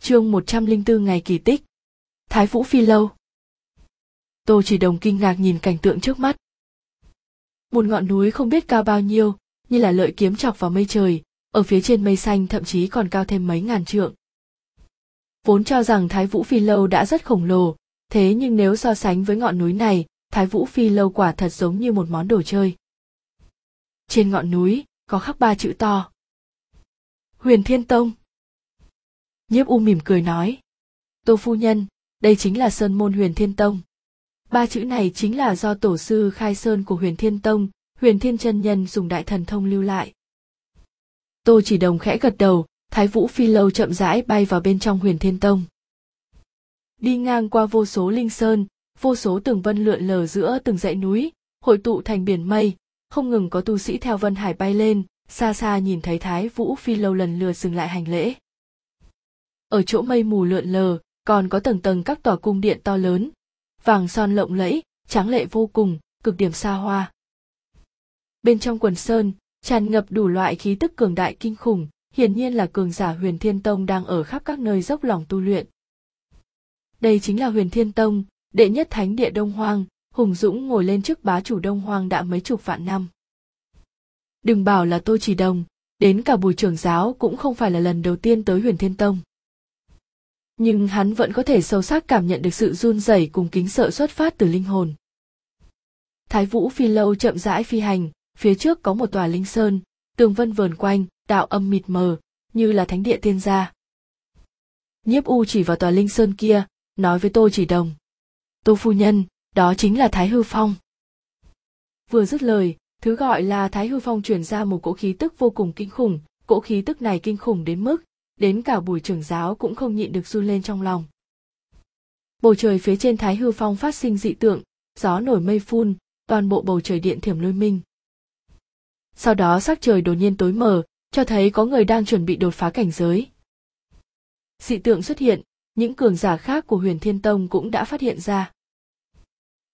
chương 104 ngày kỳ tích. Thái Vũ Phi Lâu. Tô chỉ đồng kinh ngạc nhìn cảnh tượng trước mắt. Một ngọn núi không biết cao bao nhiêu, như là lợi kiếm chọc vào mây trời, ở phía trên mây xanh thậm chí còn cao thêm mấy ngàn trượng. Vốn cho rằng Thái Vũ Phi Lâu đã rất khổng lồ, thế nhưng nếu so sánh với ngọn núi này, Thái Vũ Phi Lâu quả thật giống như một món đồ chơi. Trên ngọn núi, có khắc ba chữ to. Huyền Thiên Tông nhiếp u mỉm cười nói, tô phu nhân, đây chính là sơn môn huyền thiên tông. Ba chữ này chính là do tổ sư khai sơn của huyền thiên tông, huyền thiên chân nhân dùng đại thần thông lưu lại. Tô chỉ đồng khẽ gật đầu, thái vũ phi lâu chậm rãi bay vào bên trong huyền thiên tông. Đi ngang qua vô số linh sơn, vô số tường vân lượn lờ giữa từng dãy núi, hội tụ thành biển mây, không ngừng có tu sĩ theo vân hải bay lên, xa xa nhìn thấy thái vũ phi lâu lần lượt dừng lại hành lễ ở chỗ mây mù lượn lờ, còn có tầng tầng các tòa cung điện to lớn. Vàng son lộng lẫy, tráng lệ vô cùng, cực điểm xa hoa. Bên trong quần sơn, tràn ngập đủ loại khí tức cường đại kinh khủng, hiển nhiên là cường giả huyền thiên tông đang ở khắp các nơi dốc lòng tu luyện. Đây chính là huyền thiên tông, đệ nhất thánh địa đông hoang, hùng dũng ngồi lên trước bá chủ đông hoang đã mấy chục vạn năm. Đừng bảo là tôi chỉ đồng, đến cả bùi trưởng giáo cũng không phải là lần đầu tiên tới huyền thiên tông nhưng hắn vẫn có thể sâu sắc cảm nhận được sự run rẩy cùng kính sợ xuất phát từ linh hồn. Thái Vũ phi lâu chậm rãi phi hành, phía trước có một tòa linh sơn, tường vân vờn quanh, đạo âm mịt mờ, như là thánh địa tiên gia. Nhiếp U chỉ vào tòa linh sơn kia, nói với Tô Chỉ Đồng. Tô phu nhân, đó chính là Thái Hư Phong. Vừa dứt lời, thứ gọi là Thái Hư Phong truyền ra một cỗ khí tức vô cùng kinh khủng, cỗ khí tức này kinh khủng đến mức đến cả bùi trưởng giáo cũng không nhịn được run lên trong lòng. Bầu trời phía trên thái hư phong phát sinh dị tượng, gió nổi mây phun, toàn bộ bầu trời điện thiểm lôi minh. Sau đó sắc trời đột nhiên tối mờ, cho thấy có người đang chuẩn bị đột phá cảnh giới. Dị tượng xuất hiện, những cường giả khác của huyền thiên tông cũng đã phát hiện ra.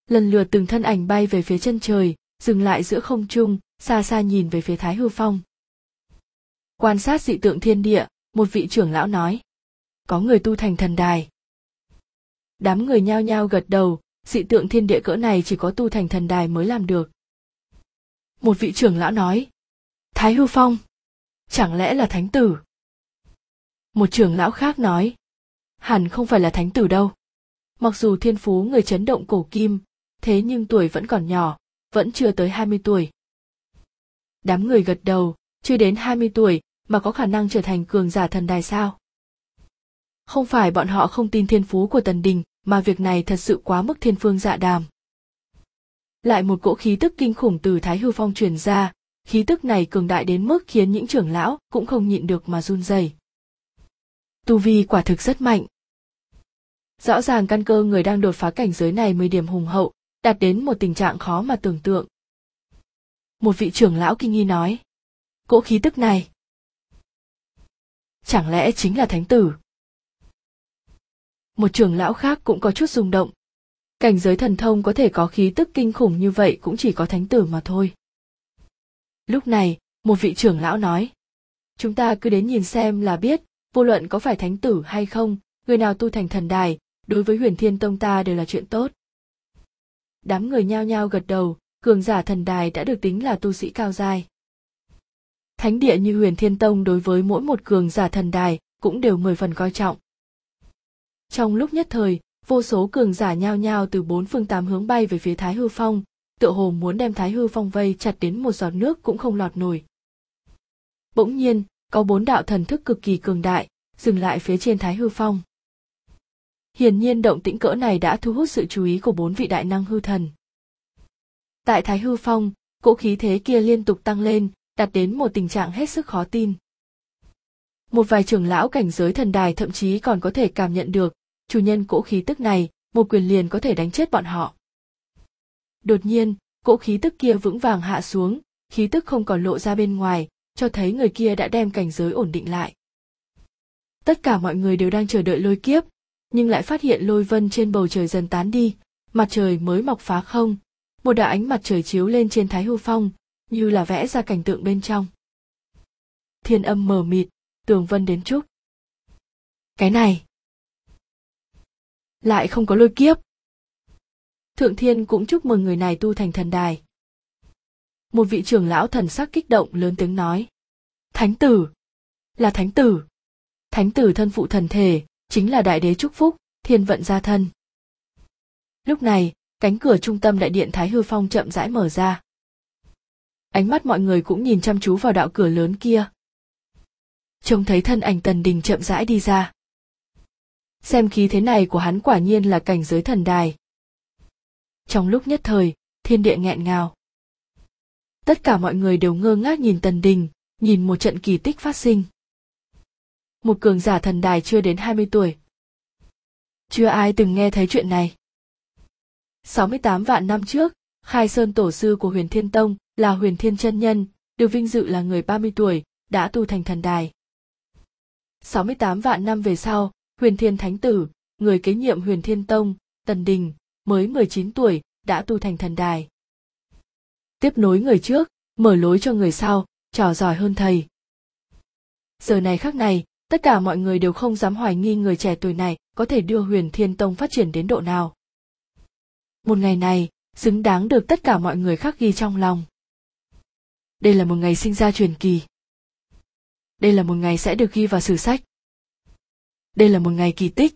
Lần lượt từng thân ảnh bay về phía chân trời, dừng lại giữa không trung, xa xa nhìn về phía thái hư phong. Quan sát dị tượng thiên địa một vị trưởng lão nói, có người tu thành thần đài. Đám người nhao nhao gật đầu, dị tượng thiên địa cỡ này chỉ có tu thành thần đài mới làm được. Một vị trưởng lão nói, thái hư phong, chẳng lẽ là thánh tử? Một trưởng lão khác nói, hẳn không phải là thánh tử đâu. Mặc dù thiên phú người chấn động cổ kim, thế nhưng tuổi vẫn còn nhỏ, vẫn chưa tới 20 tuổi. Đám người gật đầu, chưa đến 20 tuổi mà có khả năng trở thành cường giả thần đài sao? Không phải bọn họ không tin thiên phú của tần đình, mà việc này thật sự quá mức thiên phương dạ đàm. Lại một cỗ khí tức kinh khủng từ thái hư phong truyền ra, khí tức này cường đại đến mức khiến những trưởng lão cũng không nhịn được mà run rẩy. Tu vi quả thực rất mạnh. Rõ ràng căn cơ người đang đột phá cảnh giới này mười điểm hùng hậu, đạt đến một tình trạng khó mà tưởng tượng. Một vị trưởng lão kinh nghi nói, cỗ khí tức này chẳng lẽ chính là thánh tử? Một trưởng lão khác cũng có chút rung động. Cảnh giới thần thông có thể có khí tức kinh khủng như vậy cũng chỉ có thánh tử mà thôi. Lúc này, một vị trưởng lão nói, chúng ta cứ đến nhìn xem là biết, vô luận có phải thánh tử hay không, người nào tu thành thần đài, đối với huyền thiên tông ta đều là chuyện tốt. Đám người nhao nhao gật đầu, cường giả thần đài đã được tính là tu sĩ cao giai thánh địa như huyền thiên tông đối với mỗi một cường giả thần đài cũng đều mười phần coi trọng. Trong lúc nhất thời, vô số cường giả nhao nhao từ bốn phương tám hướng bay về phía thái hư phong, tựa hồ muốn đem thái hư phong vây chặt đến một giọt nước cũng không lọt nổi. Bỗng nhiên, có bốn đạo thần thức cực kỳ cường đại dừng lại phía trên thái hư phong. Hiển nhiên động tĩnh cỡ này đã thu hút sự chú ý của bốn vị đại năng hư thần. Tại thái hư phong, cỗ khí thế kia liên tục tăng lên đạt đến một tình trạng hết sức khó tin. Một vài trưởng lão cảnh giới thần đài thậm chí còn có thể cảm nhận được, chủ nhân cỗ khí tức này, một quyền liền có thể đánh chết bọn họ. Đột nhiên, cỗ khí tức kia vững vàng hạ xuống, khí tức không còn lộ ra bên ngoài, cho thấy người kia đã đem cảnh giới ổn định lại. Tất cả mọi người đều đang chờ đợi lôi kiếp, nhưng lại phát hiện lôi vân trên bầu trời dần tán đi, mặt trời mới mọc phá không, một đạo ánh mặt trời chiếu lên trên thái hư phong, như là vẽ ra cảnh tượng bên trong. Thiên âm mờ mịt, tường vân đến chút cái này, lại không có lôi kiếp. Thượng thiên cũng chúc mừng người này tu thành thần đài. Một vị trưởng lão thần sắc kích động lớn tiếng nói, thánh tử, là thánh tử. Thánh tử thân phụ thần thể, chính là đại đế chúc phúc, thiên vận gia thân. Lúc này, cánh cửa trung tâm đại điện thái hư phong chậm rãi mở ra ánh mắt mọi người cũng nhìn chăm chú vào đạo cửa lớn kia. Trông thấy thân ảnh tần đình chậm rãi đi ra. Xem khí thế này của hắn quả nhiên là cảnh giới thần đài. Trong lúc nhất thời thiên địa nghẹn ngào. Tất cả mọi người đều ngơ ngác nhìn tần đình nhìn một trận kỳ tích phát sinh. Một cường giả thần đài chưa đến 20 tuổi. Chưa ai từng nghe thấy chuyện này. 68 vạn năm trước, Khai Sơn tổ sư của Huyền Thiên Tông là Huyền Thiên chân nhân, được vinh dự là người 30 tuổi, đã tu thành thần đài. 68 vạn năm về sau, Huyền Thiên Thánh Tử, người kế nhiệm Huyền Thiên Tông, Tần Đình, mới 19 tuổi, đã tu thành thần đài. Tiếp nối người trước, mở lối cho người sau, trò giỏi hơn thầy. Giờ này khác này, tất cả mọi người đều không dám hoài nghi người trẻ tuổi này có thể đưa huyền thiên tông phát triển đến độ nào một ngày này xứng đáng được tất cả mọi người khắc ghi trong lòng đây là một ngày sinh ra truyền kỳ. Đây là một ngày sẽ được ghi vào sử sách. Đây là một ngày kỳ tích.